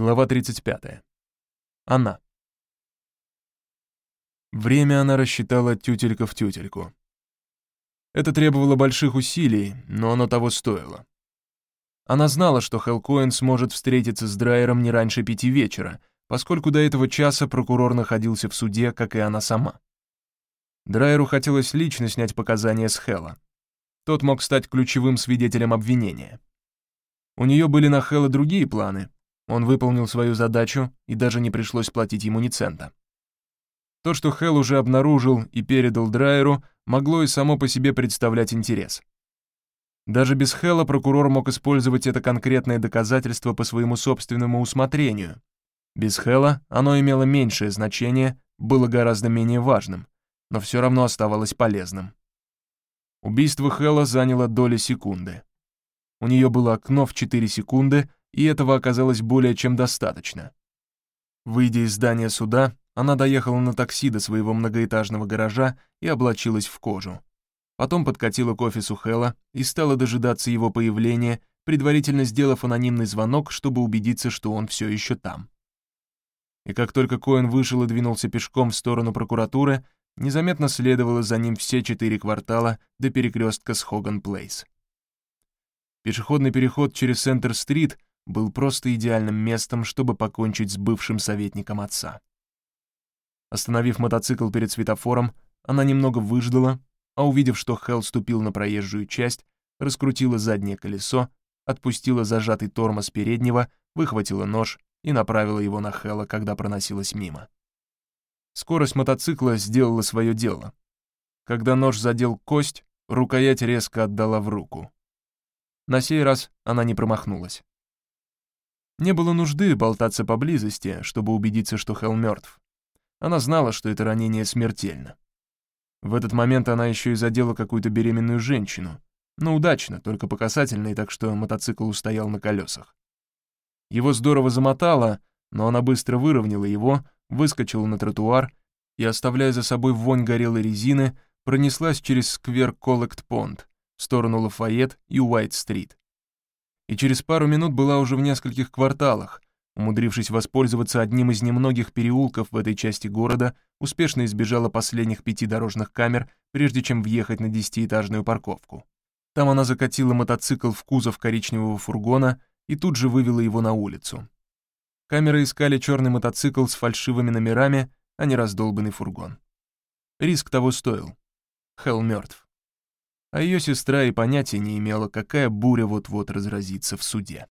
Глава 35. Она. Время она рассчитала тютелька в тютельку. Это требовало больших усилий, но оно того стоило. Она знала, что Хелкоин сможет встретиться с Драйером не раньше пяти вечера, поскольку до этого часа прокурор находился в суде, как и она сама. Драйеру хотелось лично снять показания с Хела. Тот мог стать ключевым свидетелем обвинения. У нее были на Хела другие планы. Он выполнил свою задачу, и даже не пришлось платить ему ни цента. То, что Хел уже обнаружил и передал Драйеру, могло и само по себе представлять интерес. Даже без Хела прокурор мог использовать это конкретное доказательство по своему собственному усмотрению. Без Хела оно имело меньшее значение, было гораздо менее важным, но все равно оставалось полезным. Убийство Хела заняло доли секунды. У нее было окно в 4 секунды, и этого оказалось более чем достаточно. Выйдя из здания суда, она доехала на такси до своего многоэтажного гаража и облачилась в кожу. Потом подкатила к офису Хэлла и стала дожидаться его появления, предварительно сделав анонимный звонок, чтобы убедиться, что он все еще там. И как только Коэн вышел и двинулся пешком в сторону прокуратуры, незаметно следовало за ним все четыре квартала до перекрестка с Хоган-Плейс. Пешеходный переход через Центр-стрит был просто идеальным местом, чтобы покончить с бывшим советником отца. Остановив мотоцикл перед светофором, она немного выждала, а увидев, что Хелл ступил на проезжую часть, раскрутила заднее колесо, отпустила зажатый тормоз переднего, выхватила нож и направила его на Хелла, когда проносилась мимо. Скорость мотоцикла сделала свое дело. Когда нож задел кость, рукоять резко отдала в руку. На сей раз она не промахнулась. Не было нужды болтаться поблизости, чтобы убедиться, что Хелл мертв. Она знала, что это ранение смертельно. В этот момент она еще и задела какую-то беременную женщину. Но удачно, только по касательной, так что мотоцикл устоял на колесах. Его здорово замотало, но она быстро выровняла его, выскочила на тротуар и, оставляя за собой вонь горелой резины, пронеслась через сквер Коллект-Понт в сторону Лафайет и Уайт-стрит. И через пару минут была уже в нескольких кварталах, умудрившись воспользоваться одним из немногих переулков в этой части города, успешно избежала последних пяти дорожных камер, прежде чем въехать на десятиэтажную парковку. Там она закатила мотоцикл в кузов коричневого фургона и тут же вывела его на улицу. Камеры искали черный мотоцикл с фальшивыми номерами, а не раздолбанный фургон. Риск того стоил. Хелл мертв. А ее сестра и понятия не имела, какая буря вот-вот разразится в суде.